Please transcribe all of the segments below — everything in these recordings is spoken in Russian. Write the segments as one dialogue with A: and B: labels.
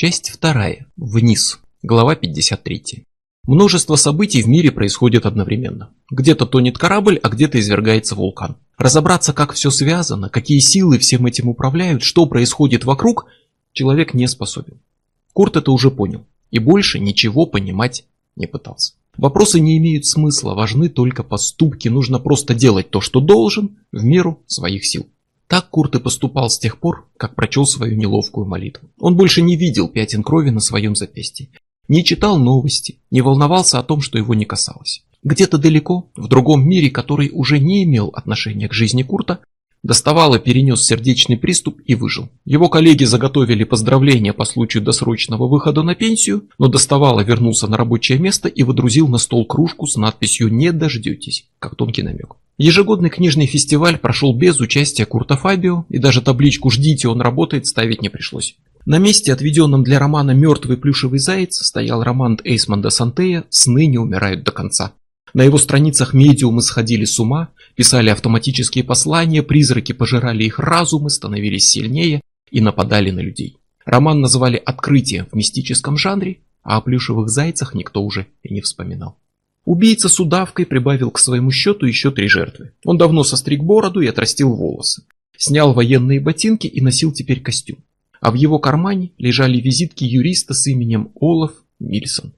A: Часть вторая. Вниз. Глава 53. Множество событий в мире происходит одновременно. Где-то тонет корабль, а где-то извергается вулкан. Разобраться, как все связано, какие силы всем этим управляют, что происходит вокруг, человек не способен. Курт это уже понял и больше ничего понимать не пытался. Вопросы не имеют смысла, важны только поступки, нужно просто делать то, что должен, в меру своих сил. Так Курт и поступал с тех пор, как прочел свою неловкую молитву. Он больше не видел пятен крови на своем запястье, не читал новости, не волновался о том, что его не касалось. Где-то далеко, в другом мире, который уже не имел отношения к жизни Курта, Доставало перенес сердечный приступ и выжил. Его коллеги заготовили поздравления по случаю досрочного выхода на пенсию, но Доставало вернулся на рабочее место и выдрузил на стол кружку с надписью «Не дождетесь», как тонкий намек. Ежегодный книжный фестиваль прошел без участия Курта Фабио, и даже табличку «Ждите, он работает» ставить не пришлось. На месте, отведенном для романа «Мертвый плюшевый заяц», стоял роман Эйсмонда Сантея «Сны не умирают до конца». На его страницах медиумы сходили с ума, писали автоматические послания, призраки пожирали их разумы, становились сильнее и нападали на людей. Роман называли «Открытие» в мистическом жанре, а о плюшевых зайцах никто уже и не вспоминал. Убийца с удавкой прибавил к своему счету еще три жертвы. Он давно состриг бороду и отрастил волосы. Снял военные ботинки и носил теперь костюм. А в его кармане лежали визитки юриста с именем Олаф Мильсон.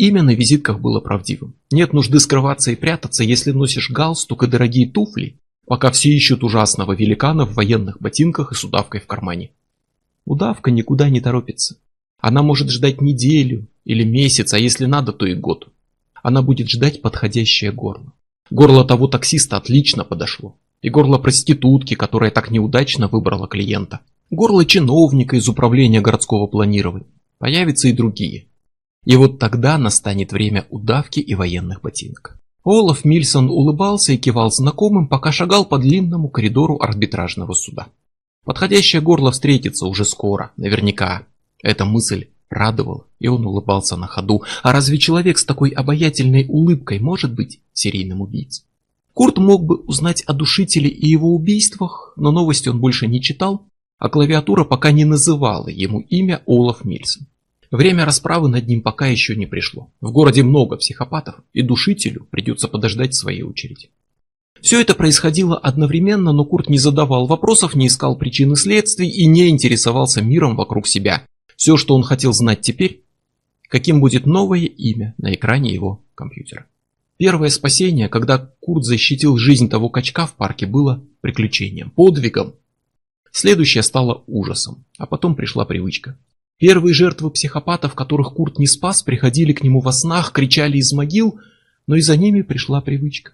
A: Имя на визитках было правдивым. Нет нужды скрываться и прятаться, если носишь галстук и дорогие туфли, пока все ищут ужасного великана в военных ботинках и с удавкой в кармане. Удавка никуда не торопится. Она может ждать неделю или месяц, а если надо, то и год. Она будет ждать подходящее горло. Горло того таксиста отлично подошло. И горло проститутки, которая так неудачно выбрала клиента. Горло чиновника из управления городского планирования. Появятся и другие. И вот тогда настанет время удавки и военных ботинок. Олаф Мильсон улыбался и кивал знакомым, пока шагал по длинному коридору арбитражного суда. Подходящее горло встретится уже скоро, наверняка. Эта мысль радовала, и он улыбался на ходу. А разве человек с такой обаятельной улыбкой может быть серийным убийцей? Курт мог бы узнать о душителе и его убийствах, но новости он больше не читал, а клавиатура пока не называла ему имя Олаф Мильсон. Время расправы над ним пока еще не пришло. В городе много психопатов, и душителю придется подождать своей очереди. Все это происходило одновременно, но Курт не задавал вопросов, не искал причины следствий и не интересовался миром вокруг себя. Все, что он хотел знать теперь, каким будет новое имя на экране его компьютера. Первое спасение, когда Курт защитил жизнь того качка в парке, было приключением, подвигом. Следующее стало ужасом, а потом пришла привычка. Первые жертвы психопатов, которых Курт не спас, приходили к нему во снах, кричали из могил, но и за ними пришла привычка.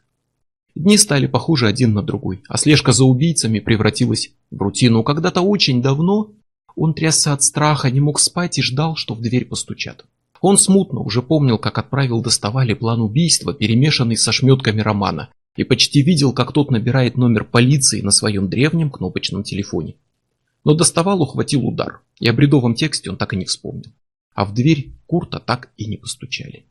A: Дни стали похожи один на другой, а слежка за убийцами превратилась в рутину. Когда-то очень давно он трясся от страха, не мог спать и ждал, что в дверь постучат. Он смутно уже помнил, как отправил доставали план убийства, перемешанный со шметками романа, и почти видел, как тот набирает номер полиции на своем древнем кнопочном телефоне. Но доставал ухватил удар, и о бредовом тексте он так и не вспомнил. А в дверь Курта так и не постучали.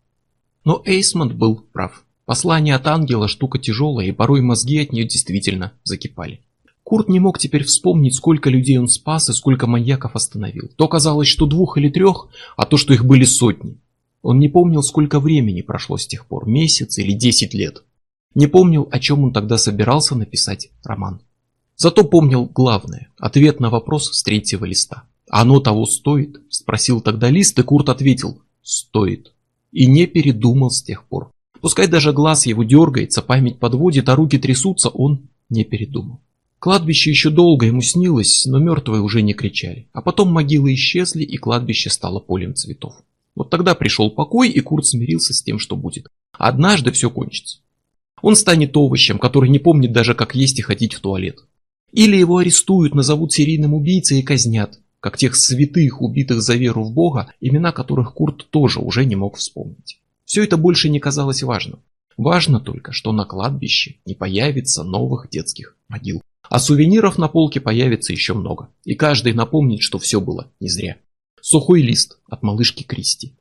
A: Но Эйсмонт был прав. Послание от ангела штука тяжелая, и порой мозги от нее действительно закипали. Курт не мог теперь вспомнить, сколько людей он спас и сколько маньяков остановил. То казалось, что двух или трех, а то, что их были сотни. Он не помнил, сколько времени прошло с тех пор, месяц или десять лет. Не помнил, о чем он тогда собирался написать роман. Зато помнил главное – ответ на вопрос с третьего листа. «Оно того стоит?» – спросил тогда лист, и Курт ответил «стоит». И не передумал с тех пор. Пускай даже глаз его дергается, память подводит, а руки трясутся, он не передумал. Кладбище еще долго ему снилось, но мертвые уже не кричали. А потом могилы исчезли, и кладбище стало полем цветов. Вот тогда пришел покой, и Курт смирился с тем, что будет. Однажды все кончится. Он станет овощем, который не помнит даже, как есть и ходить в туалет. Или его арестуют, назовут серийным убийцей и казнят, как тех святых, убитых за веру в Бога, имена которых Курт тоже уже не мог вспомнить. Все это больше не казалось важным. Важно только, что на кладбище не появится новых детских могил. А сувениров на полке появится еще много. И каждый напомнит, что все было не зря. Сухой лист от малышки Кристи.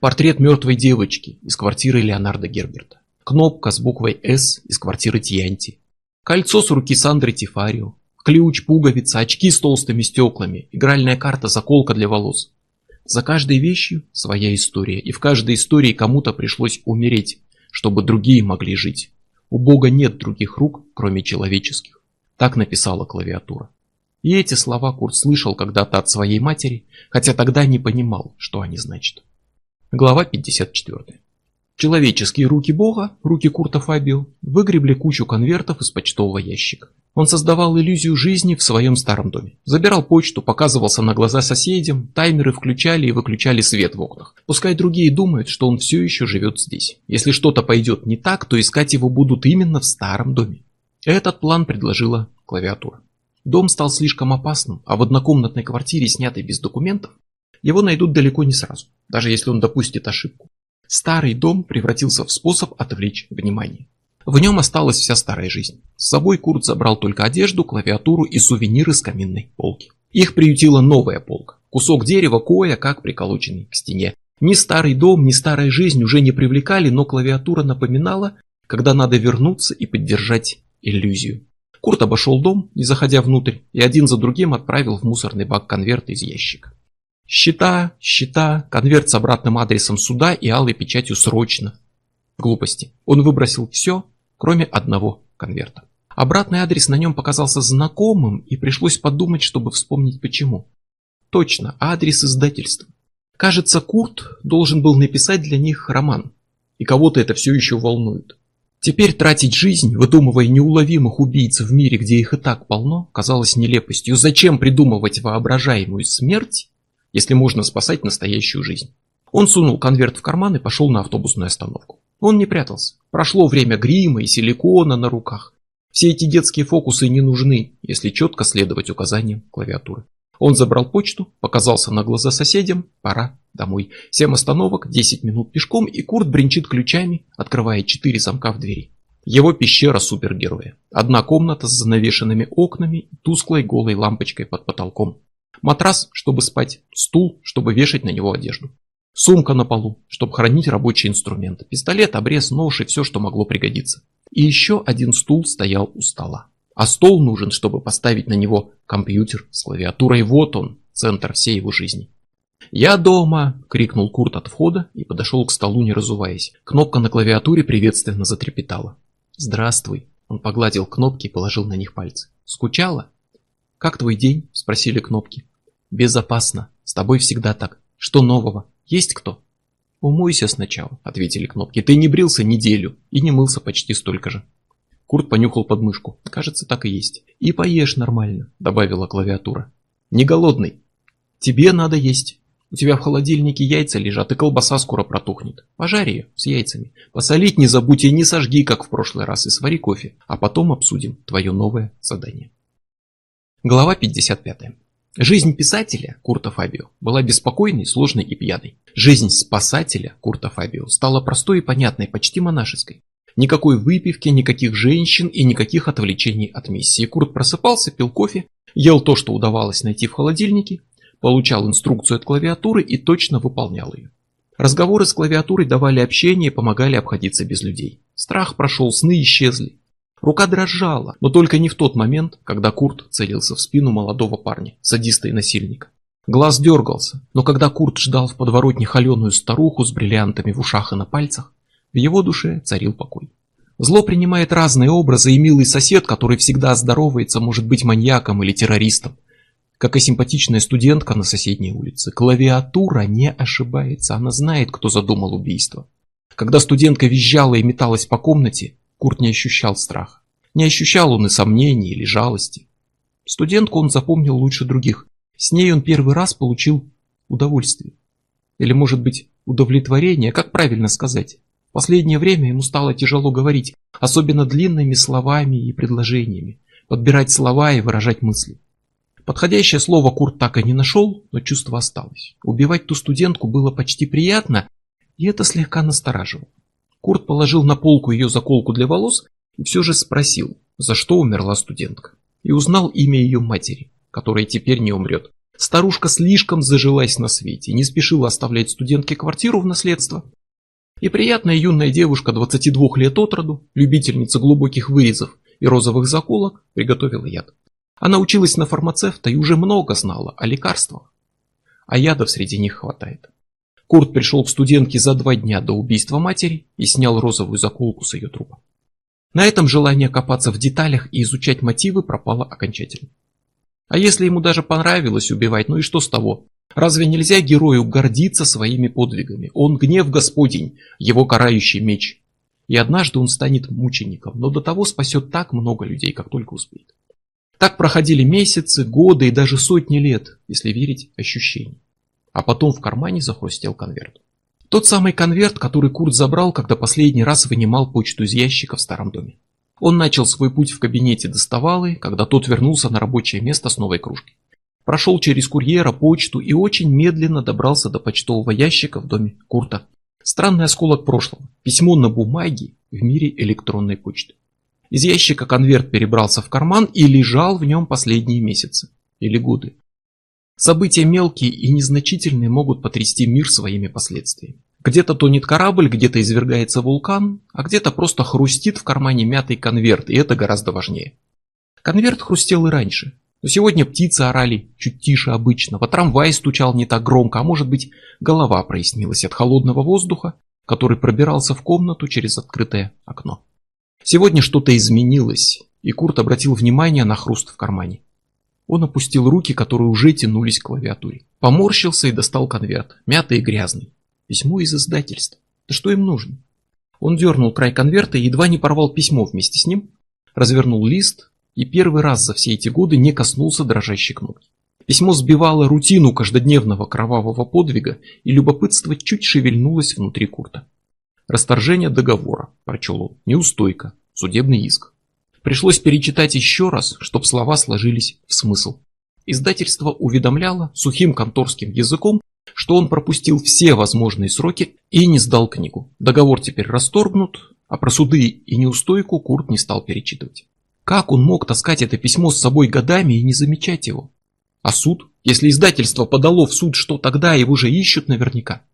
A: Портрет мертвой девочки из квартиры Леонарда Герберта. Кнопка с буквой «С» из квартиры Тьянти. Кольцо с руки Сандры Тифарио. Ключ, пуговица, очки с толстыми стеклами, игральная карта, заколка для волос. За каждой вещью своя история, и в каждой истории кому-то пришлось умереть, чтобы другие могли жить. У Бога нет других рук, кроме человеческих. Так написала клавиатура. И эти слова Курт слышал когда-то от своей матери, хотя тогда не понимал, что они значат. Глава 54. Человеческие руки Бога, руки Курта Фабио, выгребли кучу конвертов из почтового ящика. Он создавал иллюзию жизни в своем старом доме. Забирал почту, показывался на глаза соседям, таймеры включали и выключали свет в окнах. Пускай другие думают, что он все еще живет здесь. Если что-то пойдет не так, то искать его будут именно в старом доме. Этот план предложила клавиатура. Дом стал слишком опасным, а в однокомнатной квартире, снятой без документов, его найдут далеко не сразу, даже если он допустит ошибку. Старый дом превратился в способ отвлечь внимание. В нем осталась вся старая жизнь. С собой Курт забрал только одежду, клавиатуру и сувениры с каминной полки. Их приютила новая полка. Кусок дерева кое-как приколоченный к стене. Ни старый дом, ни старая жизнь уже не привлекали, но клавиатура напоминала, когда надо вернуться и поддержать иллюзию. Курт обошел дом, не заходя внутрь, и один за другим отправил в мусорный бак конверты из ящика. Счета, счета, конверт с обратным адресом суда и алой печатью срочно. Глупости. Он выбросил все, кроме одного конверта. Обратный адрес на нем показался знакомым, и пришлось подумать, чтобы вспомнить почему. Точно, адрес издательства. Кажется, Курт должен был написать для них роман. И кого-то это все еще волнует. Теперь тратить жизнь, выдумывая неуловимых убийц в мире, где их и так полно, казалось нелепостью. Зачем придумывать воображаемую смерть, если можно спасать настоящую жизнь. Он сунул конверт в карман и пошел на автобусную остановку. Он не прятался. Прошло время грима и силикона на руках. Все эти детские фокусы не нужны, если четко следовать указаниям клавиатуры. Он забрал почту, показался на глаза соседям, пора домой. Семь остановок, 10 минут пешком, и Курт бренчит ключами, открывая четыре замка в двери. Его пещера супергероя. Одна комната с занавешенными окнами и тусклой голой лампочкой под потолком. Матрас, чтобы спать, стул, чтобы вешать на него одежду. Сумка на полу, чтобы хранить рабочие инструменты. Пистолет, обрез, нож и все, что могло пригодиться. И еще один стул стоял у стола. А стол нужен, чтобы поставить на него компьютер с клавиатурой. Вот он, центр всей его жизни. «Я дома!» — крикнул Курт от входа и подошел к столу, не разуваясь. Кнопка на клавиатуре приветственно затрепетала. «Здравствуй!» — он погладил кнопки и положил на них пальцы. «Скучала?» «Как твой день?» — спросили кнопки. «Безопасно. С тобой всегда так. Что нового? Есть кто?» «Умойся сначала», — ответили кнопки. «Ты не брился неделю и не мылся почти столько же». Курт понюхал подмышку. «Кажется, так и есть». «И поешь нормально», — добавила клавиатура. «Не голодный?» «Тебе надо есть. У тебя в холодильнике яйца лежат, и колбаса скоро протухнет. Пожарь ее с яйцами. Посолить не забудь и не сожги, как в прошлый раз, и свари кофе. А потом обсудим твое новое задание». Глава 55. Жизнь писателя Курта Фабио была беспокойной, сложной и пьяной. Жизнь спасателя Курта Фабио стала простой и понятной, почти монашеской. Никакой выпивки, никаких женщин и никаких отвлечений от миссии. Курт просыпался, пил кофе, ел то, что удавалось найти в холодильнике, получал инструкцию от клавиатуры и точно выполнял ее. Разговоры с клавиатурой давали общение и помогали обходиться без людей. Страх прошел, сны исчезли. Рука дрожала, но только не в тот момент, когда Курт целился в спину молодого парня, садиста и насильника. Глаз дергался, но когда Курт ждал в подворотне холеную старуху с бриллиантами в ушах и на пальцах, в его душе царил покой. Зло принимает разные образы, и милый сосед, который всегда здоровается, может быть маньяком или террористом. Как и симпатичная студентка на соседней улице. Клавиатура не ошибается, она знает, кто задумал убийство. Когда студентка визжала и металась по комнате, Курт не ощущал страха. Не ощущал он и сомнений или жалости. Студентку он запомнил лучше других. С ней он первый раз получил удовольствие. Или, может быть, удовлетворение, как правильно сказать. В последнее время ему стало тяжело говорить, особенно длинными словами и предложениями, подбирать слова и выражать мысли. Подходящее слово Курт так и не нашел, но чувство осталось. Убивать ту студентку было почти приятно, и это слегка настораживало. Курт положил на полку ее заколку для волос и все же спросил, за что умерла студентка. И узнал имя ее матери, которая теперь не умрет. Старушка слишком зажилась на свете, не спешила оставлять студентке квартиру в наследство. И приятная юная девушка 22 лет от роду, любительница глубоких вырезов и розовых заколок, приготовила яд. Она училась на фармацевта и уже много знала о лекарствах. а ядов среди них хватает. Курт пришел к студентке за два дня до убийства матери и снял розовую заколку с ее трупа. На этом желание копаться в деталях и изучать мотивы пропало окончательно. А если ему даже понравилось убивать, ну и что с того? Разве нельзя герою гордиться своими подвигами? Он гнев Господень, его карающий меч. И однажды он станет мучеником, но до того спасет так много людей, как только успеет. Так проходили месяцы, годы и даже сотни лет, если верить ощущениям. А потом в кармане захрустел конверт. Тот самый конверт, который Курт забрал, когда последний раз вынимал почту из ящика в старом доме. Он начал свой путь в кабинете доставалы, когда тот вернулся на рабочее место с новой кружкой. Прошел через курьера почту и очень медленно добрался до почтового ящика в доме Курта. Странный осколок прошлого. Письмо на бумаге в мире электронной почты. Из ящика конверт перебрался в карман и лежал в нем последние месяцы или годы. События мелкие и незначительные могут потрясти мир своими последствиями. Где-то тонет корабль, где-то извергается вулкан, а где-то просто хрустит в кармане мятый конверт, и это гораздо важнее. Конверт хрустел и раньше, но сегодня птицы орали чуть тише обычного, трамвай стучал не так громко, а может быть голова прояснилась от холодного воздуха, который пробирался в комнату через открытое окно. Сегодня что-то изменилось, и Курт обратил внимание на хруст в кармане. Он опустил руки, которые уже тянулись к клавиатуре. Поморщился и достал конверт, мятый и грязный. Письмо из издательства. Да что им нужно? Он дернул край конверта и едва не порвал письмо вместе с ним, развернул лист и первый раз за все эти годы не коснулся дрожащей кнопки. Письмо сбивало рутину каждодневного кровавого подвига, и любопытство чуть шевельнулось внутри Курта. Расторжение договора, прочел он, неустойка, судебный иск. Пришлось перечитать еще раз, чтобы слова сложились в смысл. Издательство уведомляло сухим конторским языком, что он пропустил все возможные сроки и не сдал книгу. Договор теперь расторгнут, а про суды и неустойку Курт не стал перечитывать. Как он мог таскать это письмо с собой годами и не замечать его? А суд? Если издательство подало в суд, что тогда его же ищут наверняка.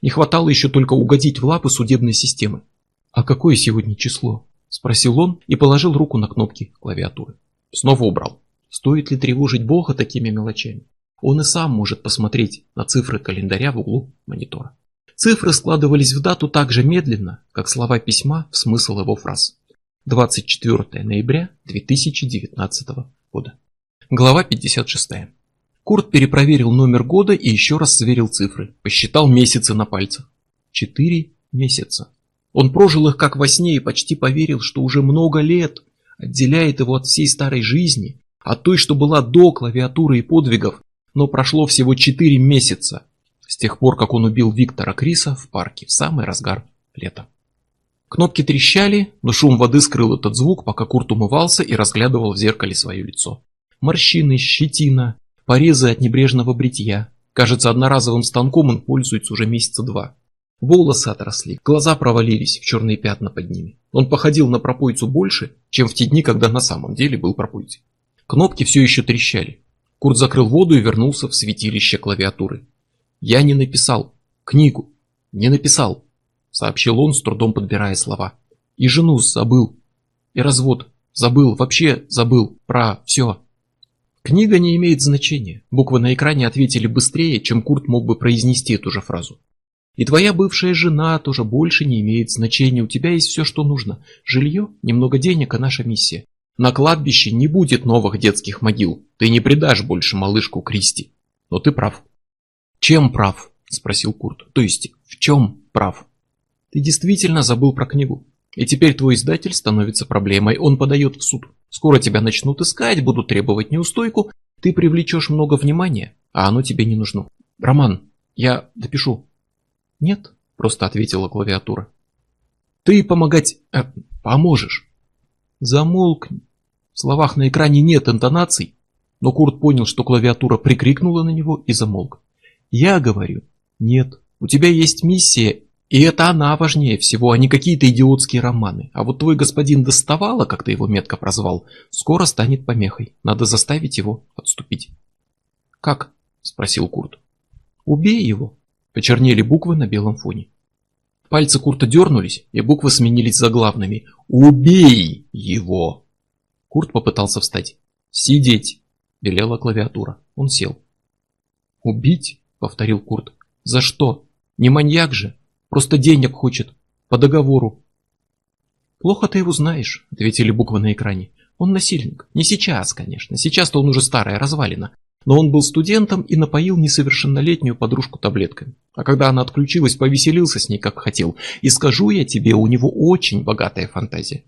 A: Не хватало еще только угодить в лапы судебной системы. А какое сегодня число? Спросил он и положил руку на кнопки клавиатуры. Снова убрал. Стоит ли тревожить Бога такими мелочами? Он и сам может посмотреть на цифры календаря в углу монитора. Цифры складывались в дату так же медленно, как слова письма в смысл его фраз. 24 ноября 2019 года. Глава 56. Курт перепроверил номер года и еще раз сверил цифры, посчитал месяцы на пальцах. Четыре месяца. Он прожил их как во сне и почти поверил, что уже много лет отделяет его от всей старой жизни, от той, что была до клавиатуры и подвигов, но прошло всего четыре месяца с тех пор, как он убил Виктора Криса в парке в самый разгар лета. Кнопки трещали, но шум воды скрыл этот звук, пока Курт умывался и разглядывал в зеркале свое лицо. Морщины, щетина, порезы от небрежного бритья. Кажется, одноразовым станком он пользуется уже месяца два. Волосы отросли, глаза провалились в черные пятна под ними. Он походил на пропойцу больше, чем в те дни, когда на самом деле был пропойцей. Кнопки все еще трещали. Курт закрыл воду и вернулся в святилище клавиатуры. «Я не написал. Книгу. Не написал», — сообщил он, с трудом подбирая слова. «И жену забыл. И развод. Забыл. Вообще забыл. Про все». Книга не имеет значения. Буквы на экране ответили быстрее, чем Курт мог бы произнести эту же фразу. И твоя бывшая жена тоже больше не имеет значения. У тебя есть все, что нужно. Жилье, немного денег, а наша миссия. На кладбище не будет новых детских могил. Ты не предашь больше малышку Кристи. Но ты прав. Чем прав? Спросил Курт. То есть, в чем прав? Ты действительно забыл про книгу. И теперь твой издатель становится проблемой. Он подает в суд. Скоро тебя начнут искать, будут требовать неустойку. Ты привлечешь много внимания, а оно тебе не нужно. Роман, я допишу. Нет, просто ответила клавиатура. Ты помогать... Э, поможешь. Замолкни. В словах на экране нет интонаций, но Курт понял, что клавиатура прикрикнула на него и замолк. Я говорю, нет, у тебя есть миссия, и это она важнее всего, а не какие-то идиотские романы. А вот твой господин доставала, как ты его метко прозвал, скоро станет помехой. Надо заставить его отступить. Как? Спросил Курт. Убей его. Почернели буквы на белом фоне. Пальцы Курта дернулись, и буквы сменились заглавными. «Убей его!» Курт попытался встать. «Сидеть!» – велела клавиатура. Он сел. «Убить? повторил Курт. За что? Не маньяк же. Просто денег хочет. По договору. Плохо ты его знаешь, ответили буквы на экране. Он насильник. Не сейчас, конечно. Сейчас-то он уже старая развалина. Но он был студентом и напоил несовершеннолетнюю подружку таблетками. А когда она отключилась, повеселился с ней как хотел. И скажу я тебе, у него очень богатая фантазия.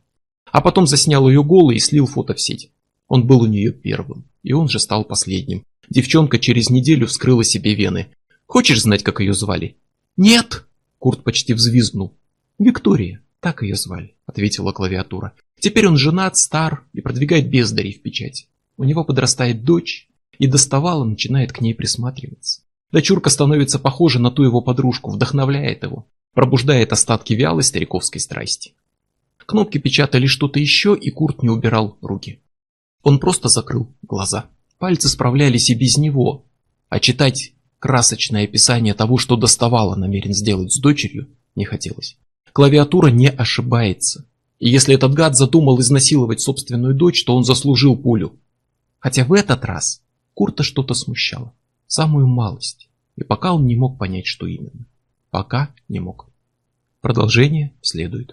A: А потом заснял ее голой и слил фото в сеть. Он был у нее первым, и он же стал последним. Девчонка через неделю вскрыла себе вены. Хочешь знать, как ее звали? Нет! Курт почти взвизгнул. Виктория, так ее звали, ответила клавиатура. Теперь он женат, стар и продвигает бездарей в печать. У него подрастает дочь, и доставала начинает к ней присматриваться. Дочурка становится похожа на ту его подружку, вдохновляет его, пробуждает остатки вялой стариковской страсти. Кнопки печатали что-то еще, и Курт не убирал руки. Он просто закрыл глаза. Пальцы справлялись и без него, а читать красочное описание того, что доставала намерен сделать с дочерью, не хотелось. Клавиатура не ошибается. И если этот гад задумал изнасиловать собственную дочь, то он заслужил пулю. Хотя в этот раз Курта что-то смущало. Самую малость. И пока он не мог понять, что именно. Пока не мог. Продолжение следует.